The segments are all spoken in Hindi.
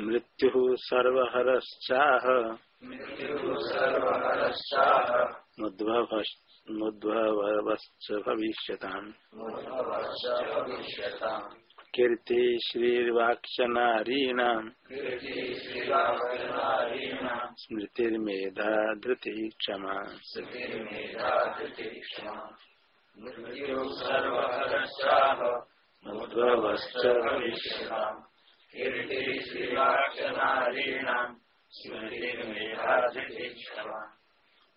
मृत्यु सर्वहरश्चाह। मुद्भवश्च भविष्यताम्। कीर्ति श्रीर्वाक्ष नारीणाम् स्मृतिर्मेधा धृति क्षमा मुद्भवश्च भविष्यताम्।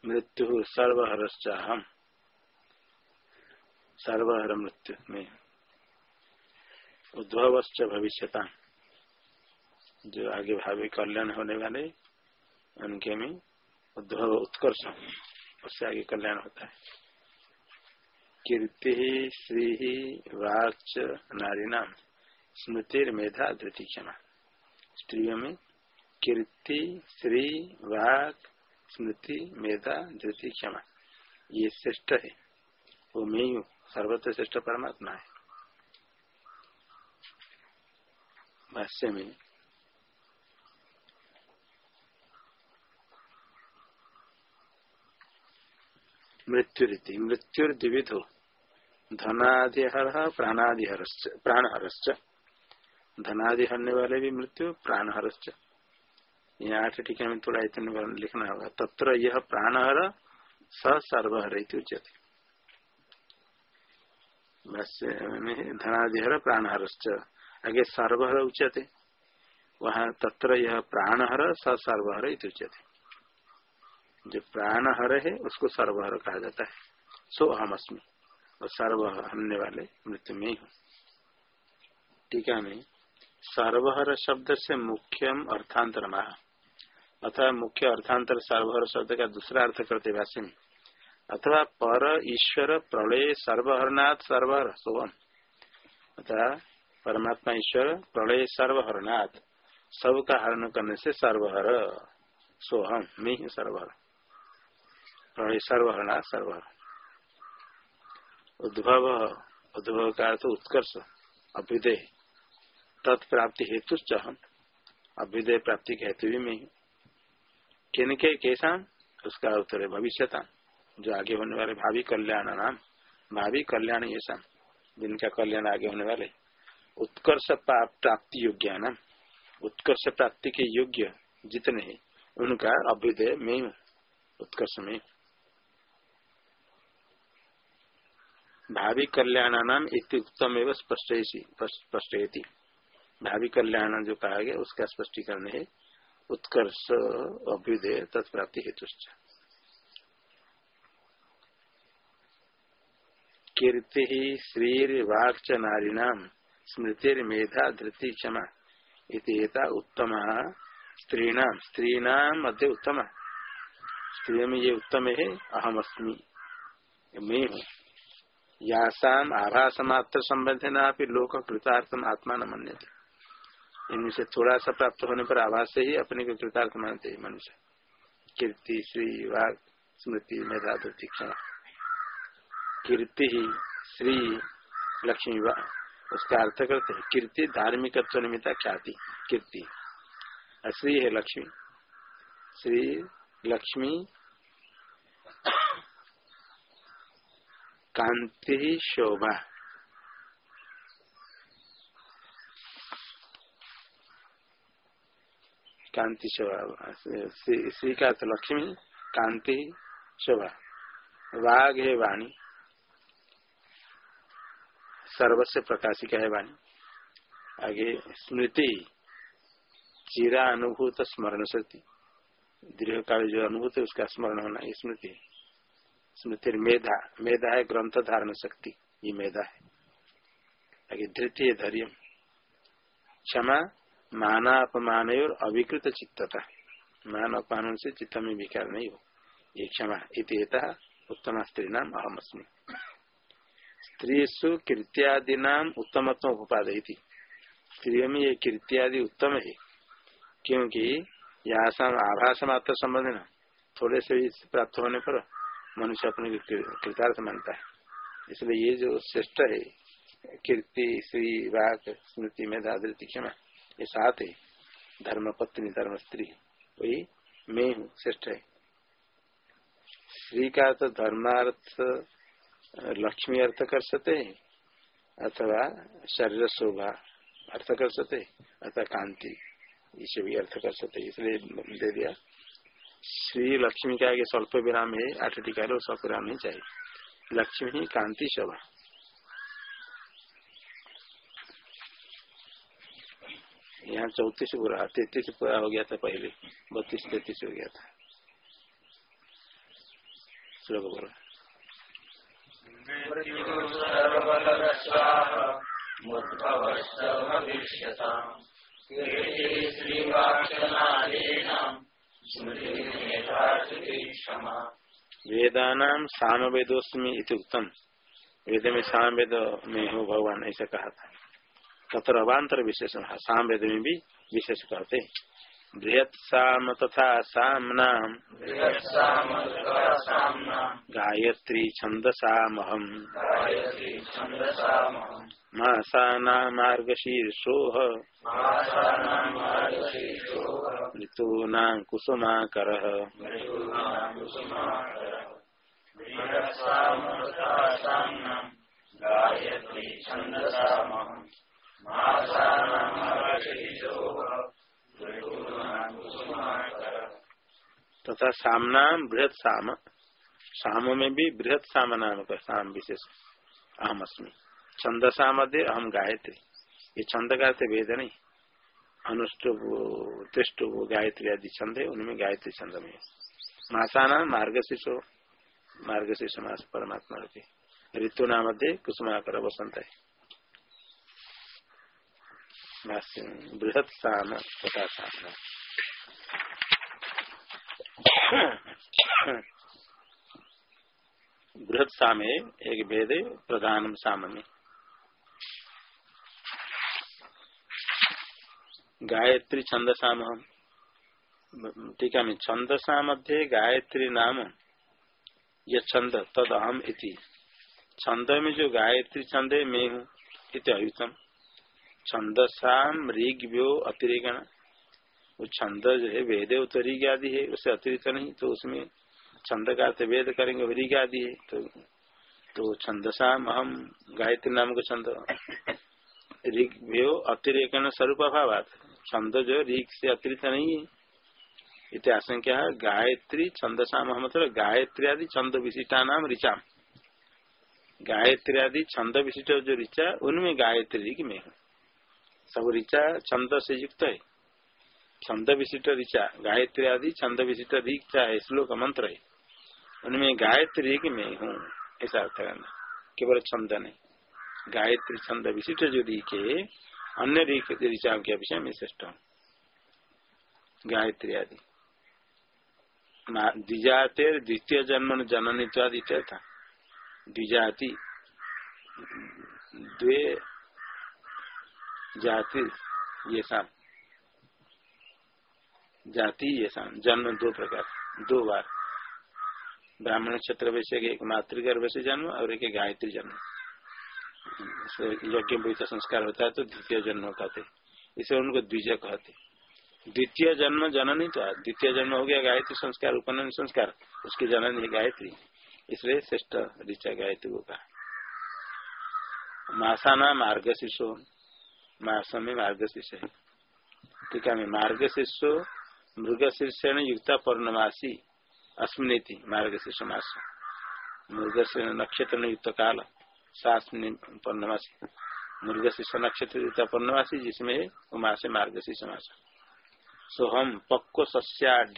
मृत्यु सर्वहरश्चाहम सर्वहर मृत्यु में उद्भवश्च भविष्यता जो आगे भावी कल्याण होने वाले, उनके में उद्भव उत्कर्ष उससे आगे कल्याण होता है। कीर्ति श्री वाच नारी नाम स्मृतिर मेधा धृति क्षमा। स्त्रियों में कीर्ति, श्री, वाक, स्मृति, मेधा धृति क्षमा। ये श्रेष्ठ है। वो मैं हूँ। सर्वत्र श्रेष्ठ परमात्मा है। भाष्य में मृत्यु रीति मृत्यु द्विविधो धनादिहर प्राणादिहर प्राणहरश्च। धनादि हरने वाले भी मृत्यु प्राण हरश्च यहाँ आठ टीका में थोड़ा इतने लिखना होगा। तत्र यह प्राणहर स सर्वहर उचित धनादिहर प्राणहरश्च। आगे सर्वहर उच्यते। वहाँ तत्र यह प्राणहर स सर्वहर उच्यते। जो प्राणहर है, उसको सर्वहर कहा जाता है। सो अहम अस्मी। और सर्व हरने वाले मृत्यु में ही हूँ। टीका में सर्वहर शब्द से मुख्यम अर्थांतर महा। अथवा मुख्य अर्थांतर सर्वहर शब्द का दूसरा अर्थ करते भाष्य अथवा पर ईश्वर प्रलय सर्वहरनाथ सर्वहर सोहम। अथवा परमात्मा ईश्वर प्रलय सर्वहरनाथ। सबका हरण करने से सर्वहर सोहम में ही सर्वहर। प्रलय सर्वहरनाथ सर्वहर। उद्भव उद्भव का अर्थ उत्कर्ष, अभ्युदय। तत्प्राप्ति हेतु अभ्युदय प्राप्ति के हेतु भी में के कैसा उसका उत्तर है भविष्यता। जो आगे होने वाले भावी कल्याण नाम, भावी कल्याण ये शाम जिनका कल्याण आगे होने वाले, उत्कर्ष प्राप्ति योग्य नाम उत्कर्ष प्राप्ति के योग्य जितने हैं, उनका अभ्युदय में उत्कर्ष में। भावी कल्याण नाम एवं स्पष्ट स्पष्ट भावी कल्याण जो कहा गया, उसका स्पष्टीकरण है, उत्कर्ष अभ्युदय तत्प्राप्ति हेतु कीर्ति श्रीर्वाक्च नारीणाम स्मृतिर्मेधा धृति क्षमा इतना उत्तम स्त्रीणाम। स्त्रीणाम मध्य उत्तम। स्त्री में ये उत्तम है अहम अस्मी मैं हूँ। यासाम आभास मात्र संबंध लोक कृतार्थम आत्मा न मन इनमें से थोड़ा सा प्राप्त होने पर आवाज़ से ही अपने को कृतार्थ मानते हैं मनुष्य। कीर्ति श्री वाग स्मृति मेधा क्षण कीर्ति ही श्री लक्ष्मी वा उसका अर्थ करते हैं, कीर्ति धार्मिक निमित्त ख्याति, कीर्ति। श्री है लक्ष्मी। श्री लक्ष्मी कांति ही शोभा। कांति शोभा। श्री का तो लक्ष्मी, कांति शोभा। वाघ है वाणी। सर्वस्व प्रकाशिका है वाणी। आगे स्मृति, चिरा अनुभूत स्मरण शक्ति। दीर्घ काल जो अनुभूत है, उसका स्मरण होना स्मृति। स्मृति मेधा। मेधा है ग्रंथ धारण शक्ति। ये मेधा है। आगे धृतीय धैर्य क्षमा माना अपमान और अविकृत चित्तता मान अपमान से चित्त में विकार नहीं हो ये क्षमा इतना उत्तम स्त्री नाम अहम अस्मी स्त्रीसु कृत्यादि नाम उत्तमत्व उपादय थी स्त्रियों में ये कृत्यादि उत्तम है क्योंकि यहाँ आभास मात्र संबंध न थोड़े से भी प्राप्त होने पर मनुष्य अपने कृतार्थ मानता है। इसलिए ये जो श्रेष्ठ है कीर्ति श्री, वाक, स्मृति में दादृति क्षमा ये सात है धर्म पत्नी धर्म स्त्री वही मैं हूँ, श्रेष्ठ है। श्री का तो धर्मार्थ, लक्ष्मी अर्थ कर सकते है, अथवा शरीर शोभा अर्थ कर सकते अथवा कांति, इसे भी अर्थ कर सकते इसलिए दे दिया। श्री लक्ष्मी का आगे स्वल्प विराम है, आठ टीका स्वल्प विराम नहीं चाहिए। लक्ष्मी ही कांति शोभा। यहाँ चौतीस पूरा तैतीस पूरा हो गया था पहले बत्तीस तैतीस हो गया था। श्लोक बोलो। वेदानाम साम वेदोस्मी उत्तम वेद में साम वेद में हो भगवान ऐसा कहा था। तथा अवान्तर विशेष साम वेद में भी विशेष कहते बृहत साम तथा सामना गायत्री छंद छंदसामहम मासाना मार्गशीर्षोह ऋतूना कुसुमाकर। गायत्री छंदसामहम तथा सामना बृहद साम। साम में भी बृहद साम नाम का साम विशेष। अहम अस्मी। छंद सामध्य अहम गायत्री। ये छंद का वेद नहीं। अनुष्टुभ तिष्टुभ गायत्री आदि छंद है, उनमें गायत्री छंद में मासाना मार्गशीर्षो मार्गशीर्ष मास परमात्मा ऋतु नाम कुसुमाकर वसंत है। बृहत साम तथा साम बृहत सामे एक भेद प्रधान साम में गायत्री छंद साम टीका में छंद मध्य गायत्री नाम, ये छंद, तद अहम इति। छंद में जो गायत्री छंद, मैं हूँ, इत छंदसाम ऋग व्यो अतिरिक्त वो छंद जो है वेद तो ऋग आदि है, उससे अतिरिक्त नहीं तो उसमें छंद का अर्थ वेद करेंगे ऋग आदि है। तो तो छंदसाम हम गायत्री नाम को छंद। ऋग व्यो स्वरूप अभाव छंद जो ऋग से अतिरिक्त नहीं है। इतिहास क्या है, गायत्री छंदसाम मतलब गायत्री आदि छंद विशिष्टा नाम ऋचा गायत्री आदि छंद विशिष्ट जो ऋचा, उनमें गायत्री ऋग में है। सब ऋचा छंद से युक्त है छंद विशिष्ट ऋचा गायत्री आदि छंद विशिष्ट ऋचा है श्लोक मंत्र है उनमें गायत्री ऋग में हूँ ऐसा अर्थ करना केवल छंद नहीं गायत्री छंद विशिष्ट जो ऋख है अन्य ऋचाओं के विषय में श्रेष्ठ हूँ गायत्री आदि द्विजाते द्वितीय जन्म जननी था द्विजाति द्वे जाति, ये शाम जाति, ये शाम जन्म दो प्रकार, दो बार। ब्राह्मण क्षेत्र वैसे एक मातृगर्भ से जन्म और एक गायत्री जन्म। यज्ञ विहित संस्कार होता है तो द्वितीय जन्म होता कहते इसे उनको द्विजय कहते द्वितीय जन्म जननी तो द्वितीय जन्म हो गया गायत्री संस्कार, उपनयन संस्कार। उसकी जननी है गायत्री। इसलिए श्रेष्ठ ऋचा गायत्री को कहा मासाना मार्ग शिशो मास में मार्गशीर्ष है टीका में मार्गशीर्ष मृग शीर्षण युक्त पौर्णमासी अस्मिन मार्गशीर्ष मास। मृग नक्षत्र युक्त काल, सास्मिन पौर्णमासी। मृगशीर्ष नक्षत्र युक्त पौर्णमासी, जिसमें वो मास। मार्गशीर्ष मास सोहम पक्व सस्याढ़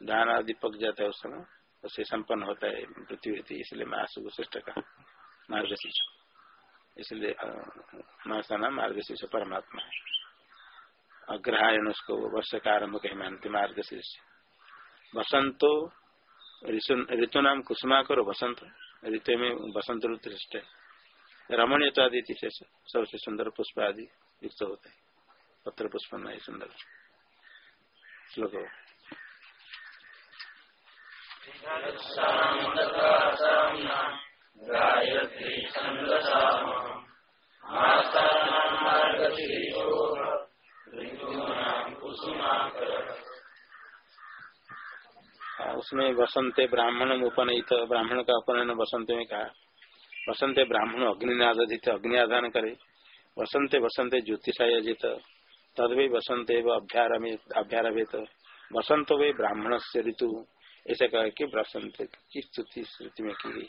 दान आदि पक जाता है उस समय उससे संपन्न होता है पृथ्वी इसलिए मास को श्रेष्ठ का मार्गशीर्ष इसलिए मासाना मार्गशीर्ष परमात्मा है। अग्रहायण उसको वर्ष का आरंभ कहीं मानते, मार्गशीर्ष। बसंतो ऋतु नाम कुसुमा करो बसंत ऋतु में बसंत ऋतु श्रेष्ठ है। रमणीय तो आदि से सबसे सुंदर पुष्प आदि युक्त होते हैं। पत्र पुष्प नहीं सुंदर। श्लोक उसमें बसंत ब्राह्मण उपनयित ब्राह्मण का अपनयन बसंत में कहा। वसंत ब्राह्मण अग्निनादित अग्नि आधान करे वसंत वसंत ज्योतिषायजित तद वे वसंत अभ्यारभित वसंत वे ब्राह्मण से ऋतु। ऐसे कहे के वसंत की स्तुति स्तुति में की गई।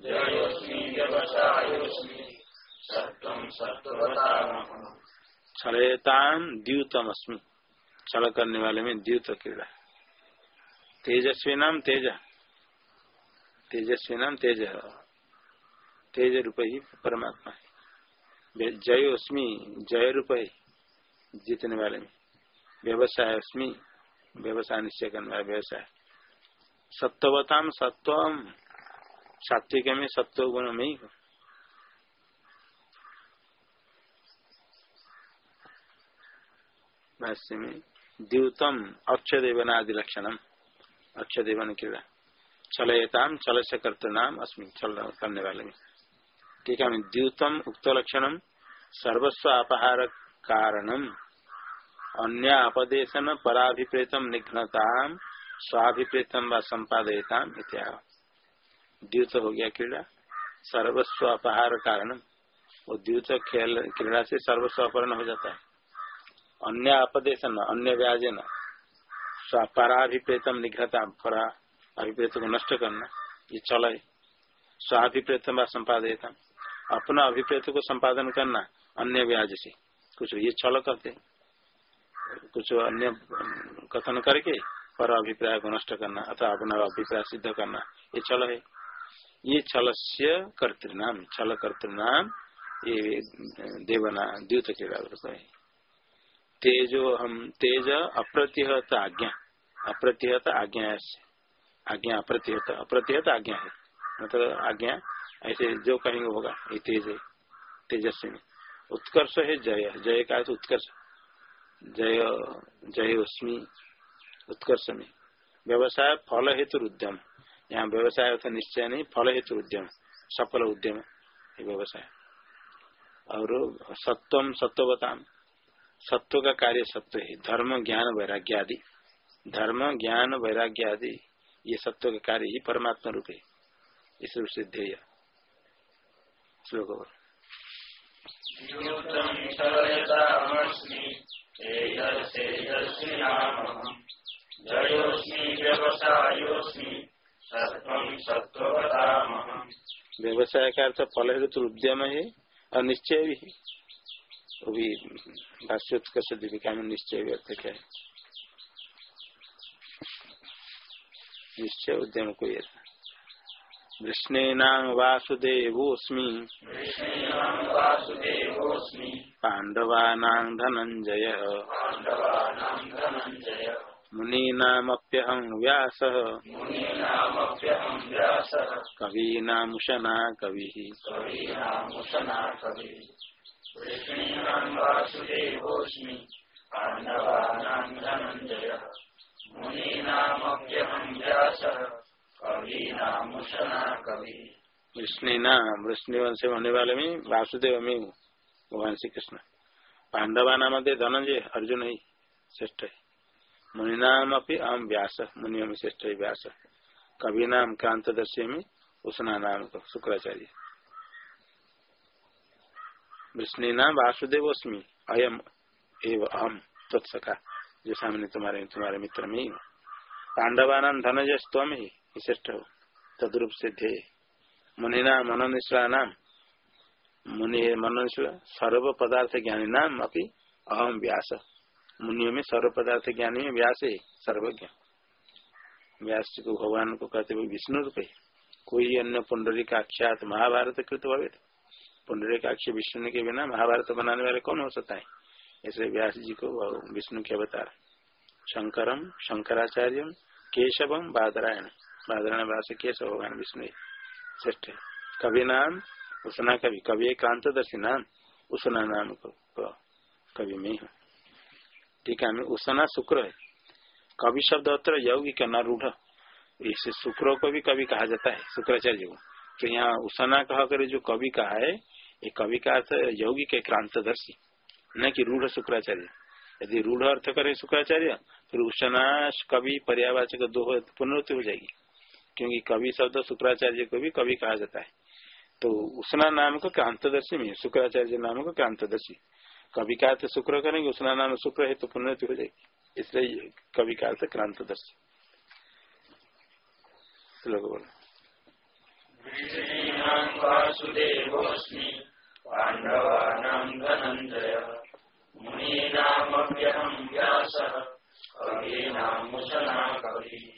जयोस्मि व्यवसायोस्मि, सत्वं सत्वतामहम् छलयताम द्यूतम अस्मी छल करने वाले में द्यूत क्रीड़ा तेजस्वी नाम तेज। तेजस्वी नाम तेज। तेज रूप ही परमात्मा है। जय अस्मी जय रूप जीतने वाले में। व्यवसाय अस्मी व्यवसाय निश्चय करने वाला व्यवसाय। सत्वताम सत्वम। सात्विक में सत्व गुण में ही भाष्य में द्यूतम अक्षदेवन आदि लक्षणम। अक्षदेवन क्रीड़ा चलयताम चल से कर्तनाम अस्मी। चल करने वाले में। ठीक है द्यूतम उक्त लक्षणम, सर्वस्व अपहार कारणम। अन्य अपदेशन पराभिप्रेतम निघ्नता स्वाभिप्रेतम व संपादयताम इत्या द्यूत हो गया क्रीड़ा। सर्वस्व अपहार कारण वो द्यूत खेल, क्रीड़ा से सर्वस्व अपहरण हो जाता है। अन्य अपदेशन अन्य व्याजन स्वपराभिप्रेतम निघता, परा अभिप्रेत को नष्ट करना, ये चल है स्वाभिप्रेतम व संपादयता अपना अभिप्रेत को संपादन करना, अन्य व्याज से। कुछ ये छल करते कुछ अन्य कथन करके पर अभिप्राय को नष्ट करना अथवा अपना अभिप्राय सिद्ध करना, ये छल है। ये छल से कर्तृनाम छल कर्तृनाम ये देवना, द्यूत के है। तेजो हम तेज अप्रतिहत आज्ञा अप्रतिहत आज्ञा आज्ञा अप्रतिहत अप्रतिहत आज्ञा है। मतलब आज्ञा, ऐसे जो कहेंगे होगा, ये तेज है, तेजस्वी उत्कर्ष है जय जय का उत्कर्ष। जय जय उस्मी उत्कर्ष में व्यवसाय फल हेतु उद्यम यहाँ व्यवसाय अर्थात निश्चय नहीं फल हेतु उद्यम सफल उद्यम व्यवसाय। और सत्वम सत्वताम सत्व का कार्य सत्व है। धर्म, ज्ञान, वैराग्य आदि। धर्म, ज्ञान, वैराग्य आदि, ये सत्व का कार्य ही परमात्मा रूप है। इस रूप से ध्येय। श्लोक व्यवसाय का अर्थ फल हेतु उद्यम है और निश्चय। भी है वो भी भाष्योत्कर्ष दीपिका में निश्चय व्यक्त है निश्चय उद्यम को ये वृष्णेनांग वासुदेवोस्मी पांडवानां धनंजय मुनीनामप्यहं व्यासः। कवीनामुशना कविः। वासुदेवोऽस्मि पाण्डवानाञ्जय वंश होने वाले में वासुदेव में हूँ भगवान श्री कृष्ण पांडवा नाम धनंजय अर्जुन ही श्रेष्ठ है। मुनि नाम अपनी अहम व्यास, मुनियों में श्रेष्ठ व्यास। कवि नाम क्रांतदर्शी में उसना नाम शुक्राचार्य। विष्णु वासुदेवस्मी अयम एव अहम तत्सखा जो सामने तुम्हारे तुम्हारे मित्र में ही पांडवान धनजय स्वम ही श्रेष्ठ हो तद्रूप से थे मुनिना मनोनिश्रा नाम मुनि मनोनिश्रा सर्व पदार्थ ज्ञानी नाम अभी अहम व्यास। मुनियों में सर्व पदार्थ ज्ञानी में व्यास है, सर्वज्ञ। व्यास को भगवान को कहते हुए विष्णु रूप है कोई अन्य पुंडरी का महाभारत कृत भवे पुंडरीकाक्ष विष्णु के बिना महाभारत बनाने वाले कौन हो सकता है? ऐसे व्यास जी को विष्णु के अवतार शंकरम शंकराचार्य केशवम, बादरायण। बादरायण भाषा केशव भगवान विष्णु श्रेष्ठ कवि नाम, उसना कवि। कवि क्रांतदर्शी नाम, उसना नाम कवि में हूँ। ठीक है उसना शुक्र है। कवि शब्द अत्र यौगिक रूढ़ इस शुक्र को भी कवि कहा जाता है, शुक्राचार्य को। तो यहाँ उसना कह कर जो कवि कहा है, ये कवि का यौगिक क्रांतदर्शी, न कि रूढ़ शुक्राचार्य। यदि रूढ़ अर्थ करे शुक्राचार्य, फिर उषना कवि पर्यावाचक दो पुनरुत्ति हो जाएगी। क्योंकि कवि शब्द शुक्राचार्य को भी कवि कहा जाता है। तो उसना नाम को क्रांतदर्शी में, शुक्राचार्य नाम को क्रांतदर्शी। कवि का अर्थ शुक्र करेंगे, उसना नाम शुक्र है तो पुनरुत्ति हो जाएगी। इसलिए कवि का अर्थ क्रांतदर्शी श्लोक बोलो। पाण्डवानां धनञ्जय मुनीनामप्यहं कविः।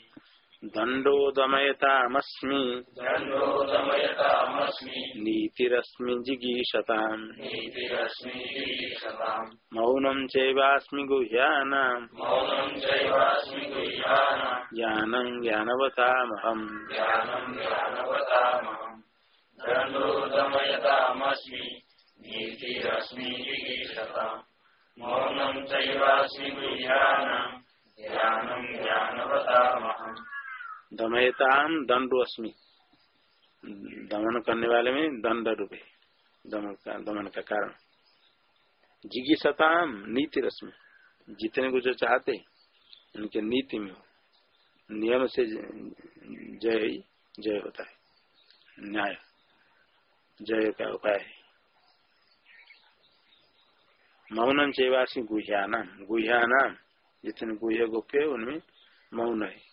दण्डोदमयतामस्मि। दण्डोदमयतामस्मि। नीतिरस्मि जिगीषताम्। नीतिरस्मि ईशताम् मौनं चैवास्मि गुह्यानाम्। मौनं चैवास्मि गुह्यानाम्। ज्ञानं ज्ञानवतामहम्। ज्ञानं ज्ञानवतामहम्। दण्डोदमयतामस्मि। नीतिरस्मि ईशताम् मौनं चैवास्मि गुह्यानाम्। ज्ञानं ज्ञानवतामहम्। दमयताम दंडो अस्मि दमन करने वाले में दंड रूपे दमन का दमन का कारण। जिगीसताम नीति रश्मि जितने को जो चाहते, उनके नीति में हो। नियम से जय ही जय होता है। न्याय। जय का उपाय है। मौनम चेवासी गुह्यानाम गुह्यानाम जितने गुह्य गोप्य उनमें मौन है।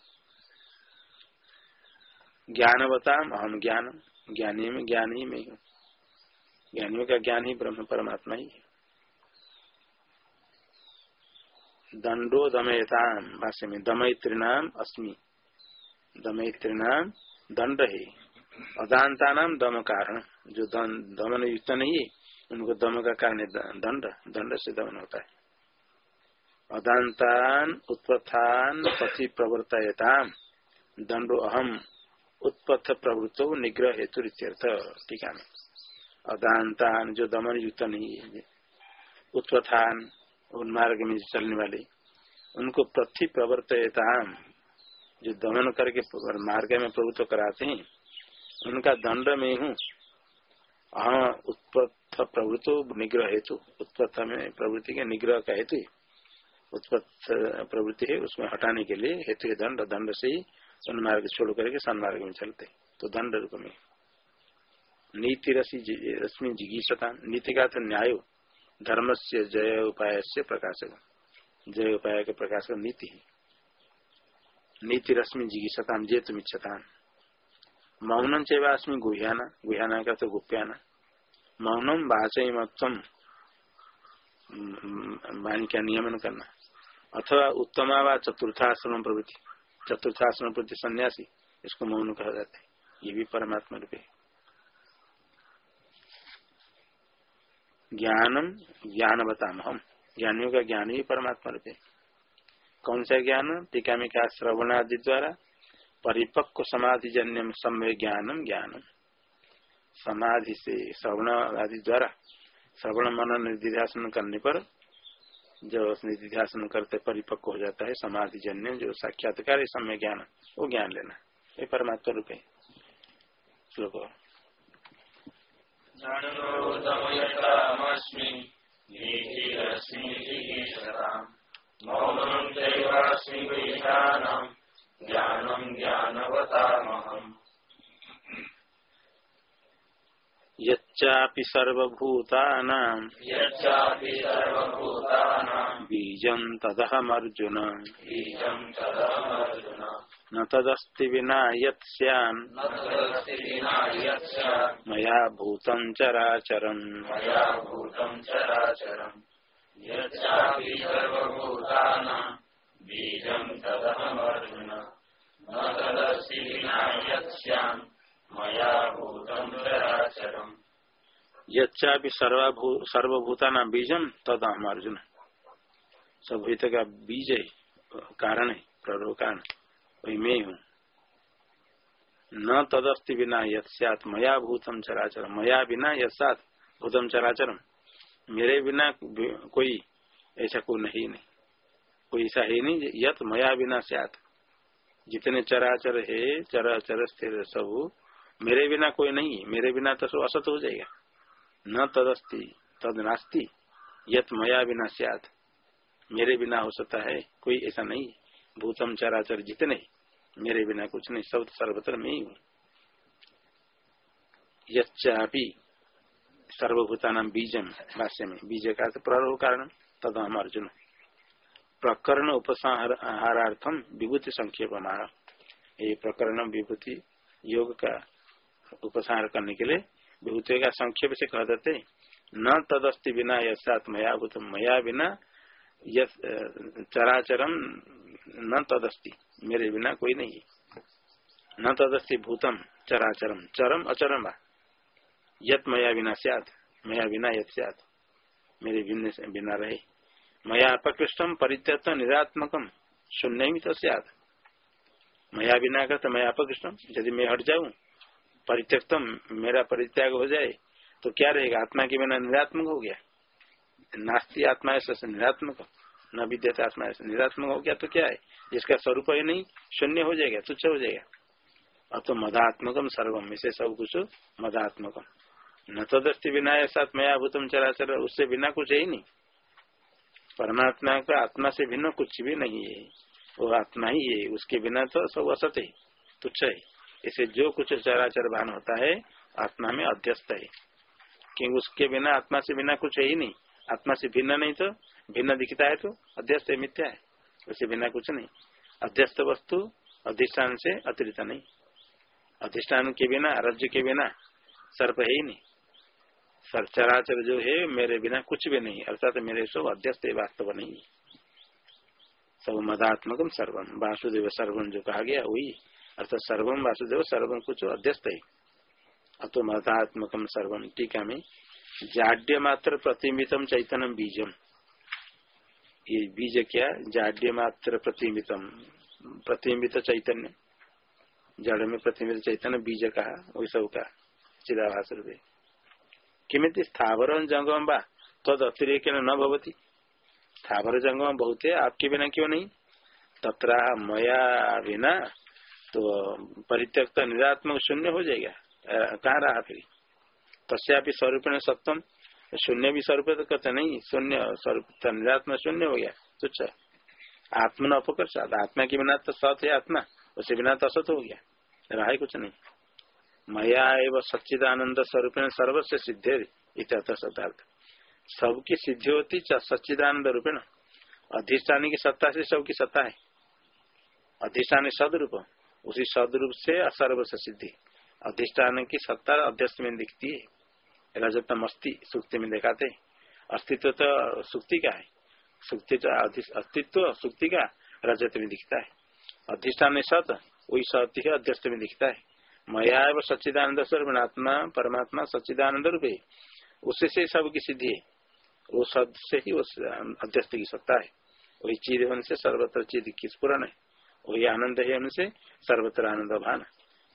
ज्ञान बताम अहम ज्ञान ज्ञानी में ज्ञान ही में हूँ ज्ञानियों का ज्ञान ही ब्रह्म परमात्मा ही है। दंडो दमयताम भाष्य में अस्मि। दमयत्री नाम दंड है। अदानता नाम दम कारण। जो दमन युक्त नहीं है, उनको दम का कारण दंड। दंड से दमन होता है। अदानतान, उत्पत्थान पति प्रवर्तयताम दंडो अहम। उत्पत्थ प्रवृत्तो निग्रह हेतु टीका में अदानतान जो दमन युक्त नहीं है उत्पत्थान उन्मार्ग में चलने वाले, उनको प्रति प्रवर्तयताम जो दमन करके मार्ग में प्रभुत्व कराते हैं, उनका दंड में हूँ। अहम उत्पत्थ प्रवृत्तो निग्रह हेतु उत्पत्थ में प्रवृत्ति के निग्रह का हेतु, उत्पत्त प्रवृत्ति है, उसमें हटाने के लिए हेतु दंड दंड से ही सन्मार्ग छोड़ करके सन्मार्ग में चलते तो दंड रूप में नीति रसी रश्मि जिगीषता नीति का तो न्याय धर्म से जय उपाय से प्रकाशक जय उपाय के प्रकाशक नीति नीति रश्मि जिगीषता जे तुम इच्छता मौनम चेवास्मी गुह्याना गुह्याना का तो गुप्याना मौनम वाचय मतम वाणी का नियमन करना अथवा उत्तमा व चतुर्थाश्रम प्रवृत्ति चतुर्थाश्रम प्रति सन्यासी, इसको मौन कहा जाता है। ये भी परमात्मा रूप है। ज्ञानम ज्ञान बताम हम ज्ञानियों का ज्ञान ही परमात्मा रूप है। कौन सा ज्ञान? टीका में क्या श्रवण आदि द्वारा परिपक्व समाधि जन्य समय ज्ञानम ज्ञानम। समाधि से श्रवण आदि द्वारा श्रवण, मन, निर्दिध्यासन करने पर जो निधिध्यासन करते परिपक्व हो जाता है समाधि जन्य जो साक्षात्कार समय ज्ञान, वो ज्ञान लेना ये परमात्मा रूप है। श्लोक ज्ञानम ज्ञानवतामहम। यच्चापि सर्वभूतानां। बीजं तदहमर्जुन। न तदस्ति विना यत् स्यान्। न तदस्ति विना यत् स्यात्। मया भूतं चराचरम्। बीजं तदहमर्जुन। न तदस्ति विना यत् स्यान् मया भूतं चराचरम् यच्चापि सर्वभूतानां बीजम तद हम अर्जुन सब भूत का बीज है कारण है प्ररोह कारण वही मैं हूँ न तदस्ति बिना यद मया भूतम चराचर मया बिना यद भूतम चराचरम। मेरे बिना कोई ऐसा कोई नहीं नहीं। कोई ऐसा ही नहीं यत मया बिना सत जितने चराचर है चराचर स्थिर सब मेरे बिना कोई नहीं, मेरे बिना तो सब असत हो जाएगा। न तदस्ति, तद नास्ती, यत मया बिना सत मेरे बिना हो सकता है कोई ऐसा नहीं, भूतम चराचर जितने, मेरे बिना कुछ नहीं, सब सर्वत्र में ही। हूँ यच्चापी सर्वभूता नाम बीजम भाष्य में बीज का प्ररोह कारण, तद हम अर्जुन। प्रकरण उपसंहारार्थम विभूति संक्षेप हमारा ये प्रकरण विभूति योग का उपसंहार करने के लिए विभूति का संक्षेप से कह देते न तदस्ति बिना यशात मया भूत मया बिना चराचरम न तदस्ति। मेरे बिना कोई नहीं न तदस्ति भूतम, चराचरम। चरम अचरम यत मया बिना सियात। मया बिना यत सियात। मेरे बिना रहे। मया अपकृष्टम परित्यक्त निरात्मकम शून्य ही तो सियात। मया बिना का तो मैं अपकृष्टम यदि मैं हट जाऊँ परित्यक्तम, मेरा परित्याग हो जाए तो क्या रहेगा? आत्मा के बिना निरात्मक हो गया। नास्ती आत्मा ऐसा निरात्मक, न विद्यता आत्मा ऐसा निरात्मक हो गया तो क्या है? जिसका स्वरूप ही नहीं, शून्य हो जाएगा, तुच्छ हो जाएगा। अब तो मदात्मकम सर्वम, इसे सब कुछ मदात्मकम। न तदस्ती बिना ऐसा मया भूतम चराचर, उससे बिना कुछ है ही नहीं। परमात्मा का आत्मा से भिन्न कुछ भी नहीं है। वो आत्मा ही है, उसके बिना तो सब असत है, तुच्छ है। इसे जो कुछ चराचर भान होता है, आत्मा में अध्यस्त है। क्योंकि उसके बिना, आत्मा से बिना कुछ है ही नहीं। आत्मा से भिन्न नहीं तो भिन्न दिखता है तो अध्यस्त है, मिथ्या है। उससे बिना कुछ नहीं। अध्यस्त वस्तु अधिष्ठान से अतिरिक्त नहीं। अधिष्ठान के बिना रज्जु के बिना सर्प है ही नहीं। सर, चराचर जो है, मेरे बिना कुछ भी नहीं। अर्थात तो मेरे सब अध्यस्त वास्तव नहीं सब मदात्मकम सर्वम वासुदेव सर्वम जो कहा गया, वही अर्थात सर्वम वासुदेव सर्वम कुछ अध्यस्त। है अतो मदात्मकम सर्वम टीका में जाड्य मात्र प्रतिमितम चैतन्य बीजम। ये बीज क्या जाड्य मात्र प्रतिमितम प्रतिबित चैतन्य। जड़ में प्रतिमित चैतन्य बीज कहा वही सब का चिदाभास रुपये किमित स्थावर जंगम बा तद अतिरेक न भवती। स्थावर जंगम बहुत है आपके बिना क्यों नहीं? तथा मया बिना तो परित्यक्त निरात्मक शून्य हो जाएगा। कहाँ रहा फिर? तस्यापि स्वरूप सप्तम। शून्य भी स्वरूप तो कहते नहीं, शून्य स्वरूप निरात्मा शून्य हो गया। तुच्छ आत्मा न अपकर आत्मा के बिना तो सत है आत्मा, उसके बिना तो असत हो गया। रहा कुछ नहीं। मया एवं सच्चिदानंद स्वरूप सर्वस्व सिद्धे इत्यर्थ सबकी सिद्धि होती सच्चिदानंद रूपेण। अधिष्ठानी की सत्ता से सबकी सत्ता है। अधिष्ठानी सदरूप। उसी सदरूप से सर्वस्व सिद्धि। अधिष्ठान की सत्ता अध्यस्त में दिखती है। रजतम अस्थि सुक्ति में दिखाते अस्तित्व तो सुक्ति का है। सुक्ति अस्तित्व सुक्ति का रजत में दिखता है। अधिष्ठान सत वही सत्य है अध्यस्त में दिखता है। मया एवं सच्चिदानंद स्वरूप आत्मा परमात्मा सच्चिदानंद रूप। है उससे से सब की सिद्धि है। वो सद से ही अध्यस्त की सत्ता है। वही चीज़ से सर्वत्र चीज़ की स्पुरन है? वही आनंद है उनसे, सर्वत्र आनंद भान।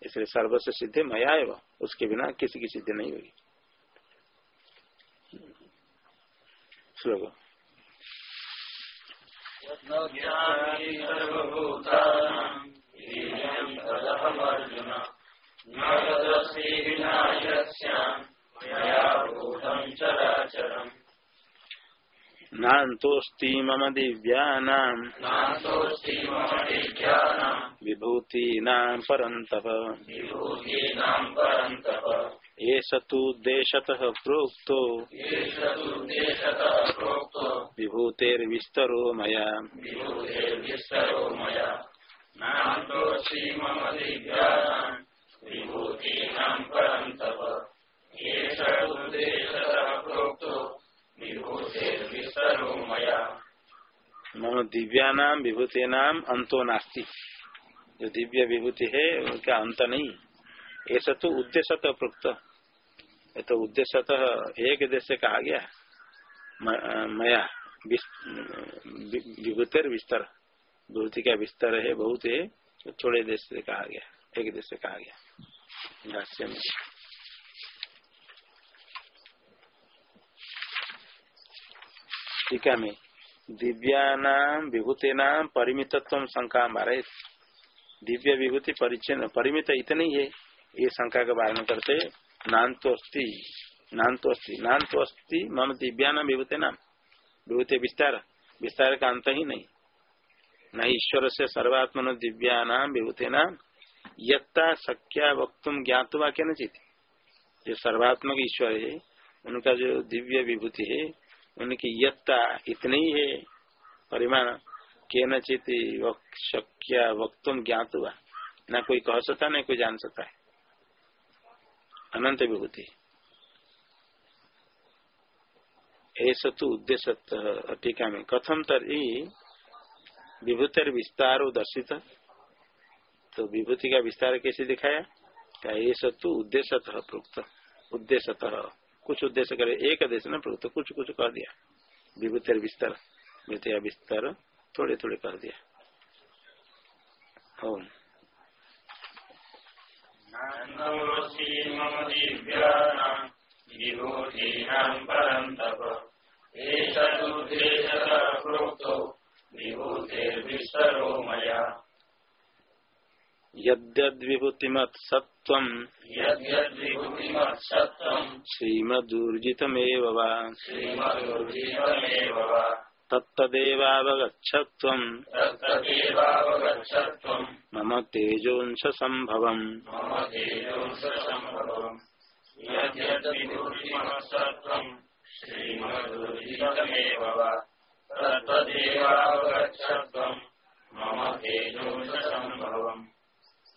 इसलिए सर्वस्व सिद्धि मया एवं, उसके बिना किसी की सिद्धि नहीं होगी। नान्तोऽस्ति मम दिव्यानाम्। विभूतीनां परन्तप। एष तु देशतः प्रोक्तो। विभूतेर्विस्तरो मया। मम दिव्या नाम विभूति नाम अंतो नास्ति। जो दिव्य विभूति है, उनका अंत नहीं। ऐसा तो उद्देश्य तो प्रोक्त ये तो उद्देश्य तो एक देश से कहा गया मया विभूतिर विस्तर। विभूति का विस्तार है, बहुत है तो थोड़े देश से कहा गया एक देश से कहा गया टीका में दिव्यानाम विभूति नाम परिमितत्व शंका मारे। दिव्य विभूति परिचय परिमित इतनी है, ये शंका का वारण करते नान तो अस्थि नान तो अस्थि नान तो अस्थि मम दिव्यानाम विभूति नाम विभूति विस्तार विस्तार का अंत ही नहीं। न ईश्वर से सर्वात्मन दिव्यानाम विभूति नाम यत्ता शक्या वक्तुम ज्ञातवा क्या नचित जो सर्वात्मक ईश्वर है, उनका जो दिव्य विभूति है उनकी यत्ता इतनी ही। है परिमाण के नचित शक्या वक्तुम ज्ञात हुआ न कोई कह सकता, न कोई जान सकता है। अनंत विभूति। ऐसा तो उद्देश्य टीका में। कथम तरी विभूति विस्तार दर्शित? तो विभूति का विस्तार कैसे दिखाया? क्या ऐसा तो उद्देश्य प्रोक्त। उद्देश्य कुछ उद्देश्य करे, एक देश न प्रभुत्व कुछ कुछ कर दिया। विभूति विस्तार विभूति विस्तार थोड़े थोड़े कर दिया। ओम यद्यद्विभूतिमत् सत्त्वम् सत्त्वम् श्रीमदूर्जितमेव वा मम तेजोंश सम्भवम् मम तेजोंसम्भवम् यद्यद्विभूतिमत्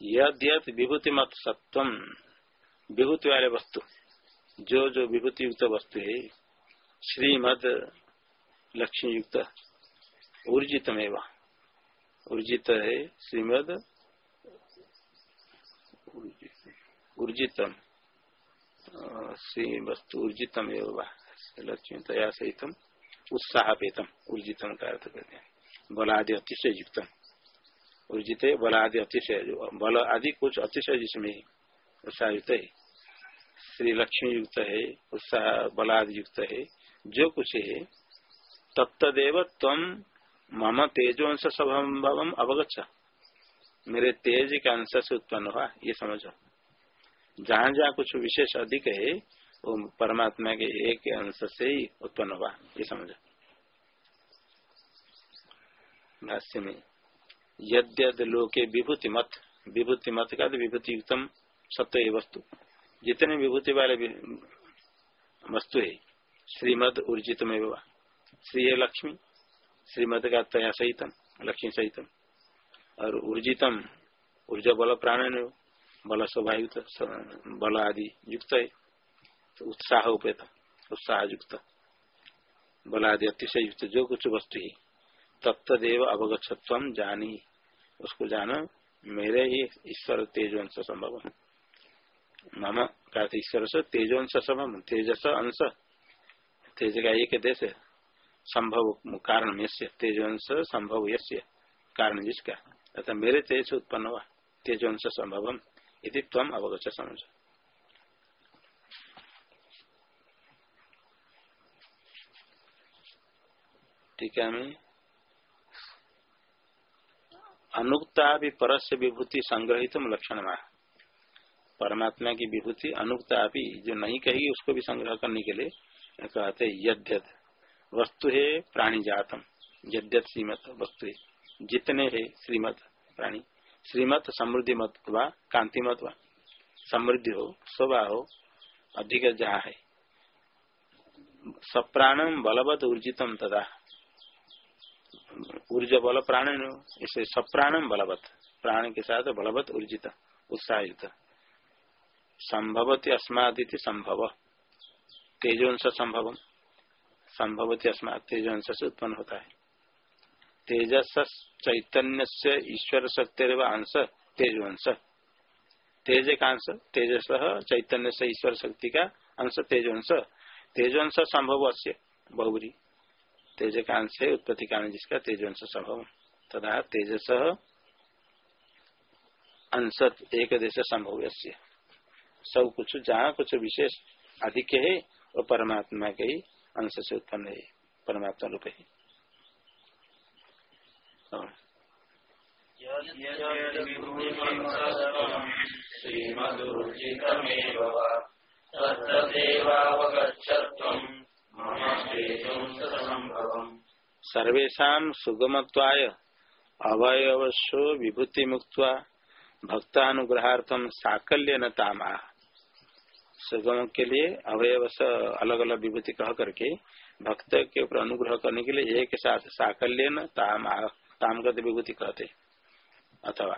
यद यद विभूति मत सत्वम विभूति वाले वस्तु। जो जो विभूति युक्त वस्तु है, श्रीमद लक्ष्मी युक्त ऊर्जितम एवं ऊर्जित है श्रीमद, ऊर्जितम श्री वस्तु ऊर्जितम एवं लक्ष्मी तया सहित उत्साह ऊर्जितम का अर्थ करते हैं। बलादि अतिशय युक्तम। उर्जित है बल आदि अतिशय बल आदि कुछ अतिशय जिसमें उत्साह युक्त है, श्री लक्ष्मी युक्त है, उत्साह बल आदि युक्त है, जो कुछ है, तत्तदेव तम मम तेजोंश स्वभाव अवगछ मेरे तेज के अंश से उत्पन्न हुआ, ये समझो। जहाँ जहाँ कुछ विशेष अधिक है, वो परमात्मा के एक अंश से ही उत्पन्न हुआ, ये समझो। भाष्य में यद्यद लोके विभूति मत विभूति मत का विभूति युक्तम सत्य वस्तु। जितने विभूति वाले वस्तु है, श्रीमद ऊर्जित में श्री है लक्ष्मी, श्रीमद का तया सहितम लक्ष्मी सहितम और ऊर्जितम ऊर्जा बल प्राण बल स्वभायुक्त बल आदि युक्त है तो उत्साह उपेत, उत्साह युक्त। बल आदि अतिशय युक्त, जो कुछ वस्तु है तत्देव अवगछत्व जानी। उसको जानो, मेरे ही ईश्वर तेजवंश संभव मम का ईश्वर से तेजवंश संभव तेजस अंश। तेज का एक देश है, संभव कारण तेजवंश संभव यश्य कारण जिसका। अतः मेरे तेज से उत्पन्न हुआ तेजवंश संभवम यदि तम अवगत समझ। टीका में अनुक्ता भी परस्य विभूति संग्रहित लक्षण परमात्मा की विभूति अनुक्ता भी, जो नहीं कहेगी, उसको भी संग्रह करने के लिए कहते यद्यत। वस्तु है प्राणी जातम। यद्यत श्रीमत वस्तु है। जितने है श्रीमत प्राणी। श्रीमत समृद्धि मत कांति मत समृद्धि हो शोभा हो, अधिक जहाँ है। सप्राणम बलवत ऊर्जितम तथा ऊर्जा बल प्राण इसे सप्राणम बलवत। प्राण के साथ बलवत, ऊर्जित, उत्साहित। संभवती अस्मादिति संभव। तेजोंश संभव। संभवती अस्मात तेजोंश से उत्पन्न होता है। तेजस चैतन्य से ईश्वर शक्ति अंश तेजवंश तेज का अंश, तेजस चैतन्य से ईश्वर शक्ति का अंश तेजवंश तेजवंश संभव से बहुरी। तेज का अंश है उत्पत्ति कारण जिसका तेजवंश संभव तथा तेजस अंश एक देश संभव सब कुछ, जहाँ कुछ विशेष अधिक है, वो परमात्मा के ही अंश से उत्पन्न है, परमात्मा रूप है। सर्वेशा सुगमत्वाय अवयवशो विभूति मुक्त भक्तानुग्रहार्थम साकल्य न तामा सुगम के लिए अवयव अलग अलग विभूति कह करके भक्त के ऊपर अनुग्रह करने के लिए एक साथ साकल्य ताम ताम विभूति कहते अथवा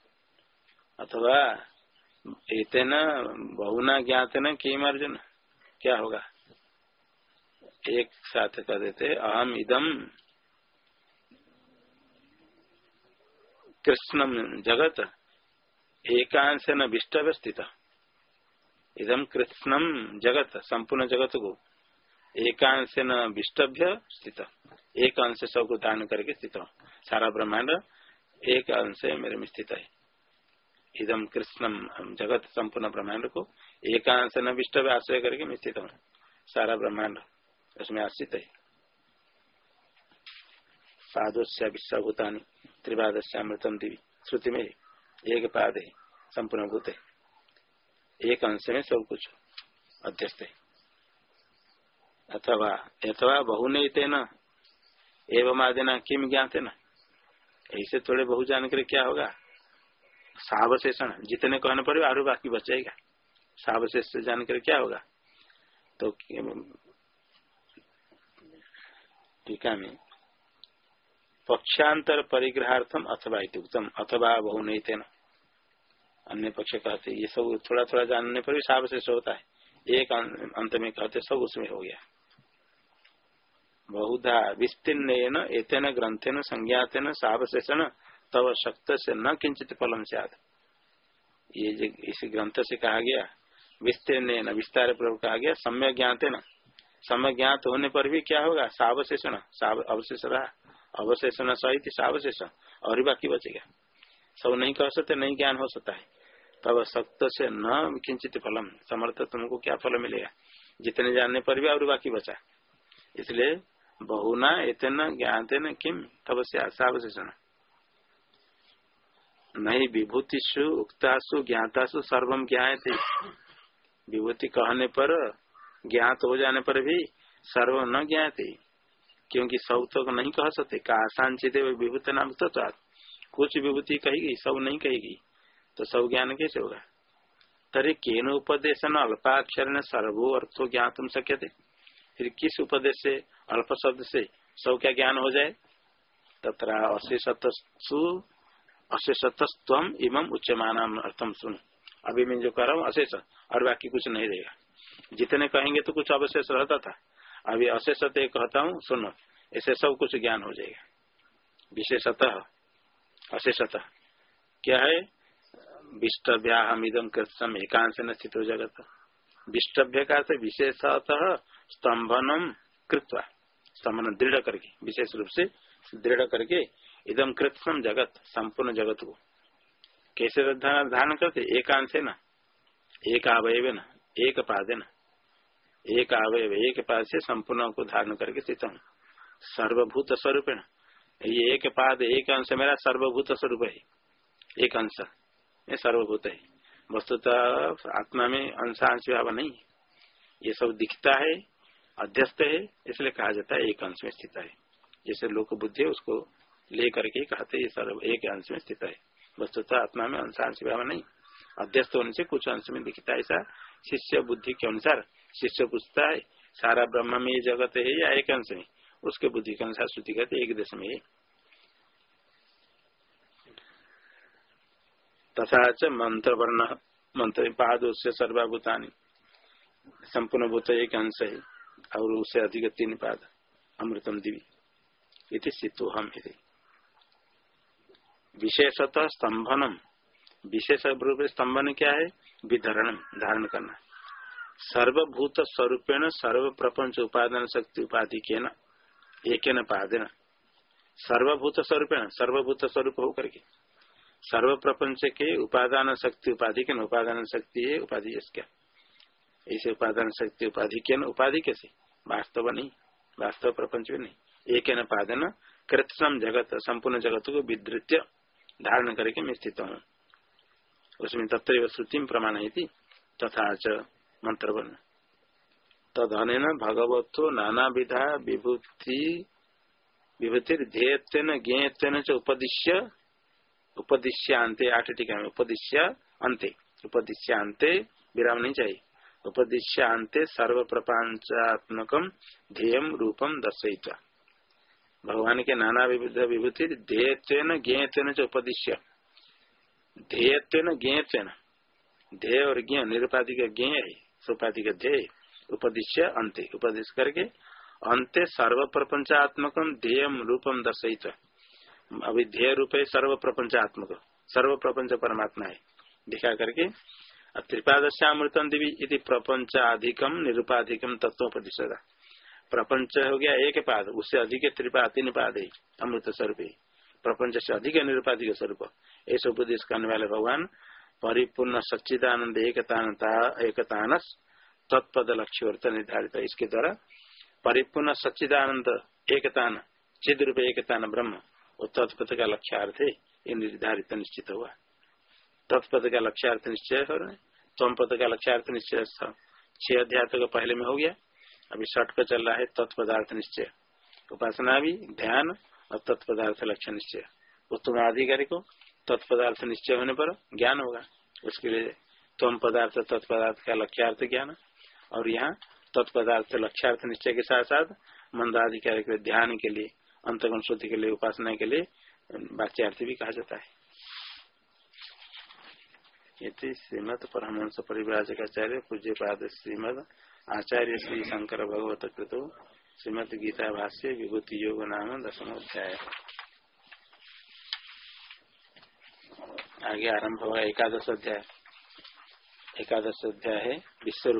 अथवा एतेन बहुना ज्ञात न किम अर्जुन क्या होगा? एक साथ कर देते, अहम इदम कृष्णम जगत एकांश न विष्टव्यस्थित इदम कृष्णम जगत, संपूर्ण जगत को एकांश न विष्टभ्य स्थित। एक अंश सबको दान करके स्थित। सारा ब्रह्मांड एक अंश मेरे में स्थित है। इदम कृष्णम जगत संपूर्ण ब्रह्मांड को एकांश न विष्टभ्य आश्रय करके मैं स्थित हूँ सारा ब्रह्मांड उसमें आश्रित है पादोश्या विश्वभूतानी त्रिपादश्यामृतम दिवी श्रुति में एक पाद है संपूर्ण भूत है एक अंश में सब कुछ अध्यस्त। है अथवा अथवा बहुने तेना एवं आदिना किम ज्ञाते न ऐसे थोड़े बहु जानकर क्या होगा? सावशेषण, जितने कहने पर आरु बाकी बचेगा सावशेष से जानकर क्या होगा? तो टीका में, पक्षांतर परिग्रहार्थम अथवा उत्तम अथवा बहु नहीं थे अन्य पक्ष कहते ये सब थोड़ा थोड़ा जानने पर भी सावशेष होता है। एक अंत में कहते सब उसमें हो गया। बहुधा विस्तीर्ण एतेन ग्रंथेन, संज्ञातेन, सावशेषण तब शक्त से न किंचित फलम से आद ये इस ग्रंथ से कहा गया विस्तीर्ण न विस्तार पूर्वक कहा गया सम्य ज्ञाते न समय ज्ञात होने पर भी क्या होगा? सावशेषण अवशेष रहा। अवशेषण सहित सावशेष, और बाकी बचेगा। सब नहीं कह सकते, नहीं ज्ञान हो सकता है। तब सत्य से न किंचित फलम। समर्थ तुमको क्या फल मिलेगा? जितने जानने पर भी और बाकी बचा। इसलिए बहुना इतना ज्ञाते न किम तब से सावशेषण। नहीं, विभूतिषु, उक्तासु, ज्ञातासु सर्वम ज्ञाते विभूति कहने पर, ज्ञात हो जाने पर भी सर्व न ज्ञाते क्योंकि सब तो नहीं कह सकते। कहा सांचित विभूति नाम तो कुछ विभूति कहेगी, सब नहीं कहेगी तो सब ज्ञान कैसे होगा? तरी केन उपदेशन अल्पाक्षर ने सर्वो अर्थो ज्ञातुम सक्य थे फिर किस उपदेश से, अल्प शब्द से सब क्या ज्ञान हो जाए? तथा अशेषतु अशेषतस्व इमं उच्चमान अर्थम सुन। अभी मैं जो कर रहा हूँ, अशेष, और बाकी कुछ नहीं रहेगा। जितने कहेंगे तो कुछ अवशेष रहता था। अभी अशेषत कहता हूँ, सुनो, ऐसे सब कुछ ज्ञान हो जाएगा। विशेषतः, अशेषतः, क्या है? विष्टभ्या हम इदम कृष्ण एकांश न स्थित हो जगत। विष्टभ्य का विशेषतः स्तंभनम कृत्वा स्तंभन दृढ़ करके, विशेष रूप से दृढ़ करके इदम कृत्सम जगत संपूर्ण जगत को कैसे धारण करते, एकांश है न, एक अवयव न, एक पाद न। एक अवयव, एक पाद से संपूर्ण को धारण करके स्थित सर्वभूत स्वरूप ये एक पाद, एक अंश मेरा सर्वभूत स्वरूप है। एक अंश। ये सर्वभूत है। वस्तुतः आत्मा में अंशांश भाव नहीं। ये सब दिखता है, अध्यस्त है, इसलिए कहा जाता है एक अंश में स्थित है। जैसे लोक बुद्धि उसको ले करके कहते सर्व एक अंश में स्थित है। वस्तुतः आत्मा में अंशांश भाव नहीं। अध्यस्त होने से कुछ अंश में दिखता है ऐसा। शिष्य बुद्धि के अनुसार शिष्य पूछता है, सारा ब्रह्म में जगत है या एक अंश में? उसके बुद्धि के अनुसार श्रुति कहते एक देश में तथा च मंत्र वर्ण, मंत्र पाद, उससे सर्वाभूतानी। संपूर्ण भूत एक अंश है, और उससे अधिक तीन पाद, अमृतम दिवी इति सितोहम विशेषतः स्तंभनम। विशेष रूप स्तंभन क्या है? विधरण धारण करना। सर्वभूत स्वरूपेण सर्व प्रपंच उपादान शक्ति उपाधि के न एक पादन। सर्वभूत स्वरूपेण, सर्वभूत स्वरूप होकर के। सर्व प्रपंच के उपादान शक्ति उपाधि के न उपादान शक्ति है उपाधि क्या ऐसे उपादान शक्ति उपाधि के न उपाधि कैसे? वास्तव नहीं, वास्तव प्रपंच भी नहीं। एक पादन कृत्रिम जगत, संपूर्ण जगत को विद्रित्य धारण करके मैं स्थित हूँ। उसमें तत्र श्रुति प्रमाण तथा च मंत्र तदन भगवतो नाना विधा विभूति विभूति ध्येयन ज्ञेयन च उपदिश्य उपदिश्यंते आठ टीका में उपदिश्य अंते उपदिश्यंते विराम नहीं चाहिए उपदिश्यंते सर्व प्रपंचात्मक ध्येय रूपम दर्शित भगवान के नाना विविध विभूति ध्येयत्व ज्ञेयत्व च उपदिश्य। ध्येयत्व ज्ञेयत्व ध्येय और ज्ञ निरुपाधि का ज्ञेय है सोपाधि का ध्येय। उपदिश्य अंत्य उपदेश करके अंत्य सर्व प्रपंचात्मक ध्येय रूपम दर्शित अभी ध्येय रूप है सर्व प्रपंचात्मक सर्व प्रपंच परमात्मा है। दिखा करके त्रिपादश्यामृतम देवी प्रपंचाधिकम निरुपाधिकम तत्वोपदेश प्रपंच हो गया एक पाद, उससे अधिक त्रिपाद तीन पाद है अमृत स्वरूप। प्रपंच से अधिक निरुपाधिक स्वरूप। ऐसे उपदेश करने वाले भगवान, परिपूर्ण सच्चिदानंद एकता एकतानस, तत्पद लक्ष्य निर्धारित इसके द्वारा परिपूर्ण सच्चिदानंद, एकतान चिद रूप एकतान, ब्रह्म, वो तत्पद का लक्ष्यार्थ है। ये निर्धारित निश्चित हुआ। तत्पद का लक्ष्यार्थ निश्चय हो रहा तम पद का लक्ष्यार्थ निश्चय छह अध्याय पहले में हो गया। अभी शर्ट पे चल रहा है तत्पदार्थ निश्चय। उपासना भी, ध्यान और तत्पदार्थ लक्ष्य निश्चय। उत्तम अधिकारी को तत्पदार्थ निश्चय होने पर ज्ञान होगा। उसके लिए तम पदार्थ तत्पदार्थ का लक्ष्यार्थ ज्ञान। और यहाँ तत्पदार्थ लक्ष्यार्थ निश्चय के साथ साथ मंदाधिकारी के ध्यान के लिए, अंतगुण शुद्धि के लिए, उपासना के लिए वाच्यार्थ भी कहा जाता है। ये श्रीमद परमहंस परिव्राजकाचार्य पूज्य पाद श्रीमद आचार्य श्री शंकर भगवत कृत श्रीमद गीता भाष्य विभूति योग नाम दसम अध्याय। आगे आरंभ होगा एकादश अध्याय। एकादश अध्याय है विश्व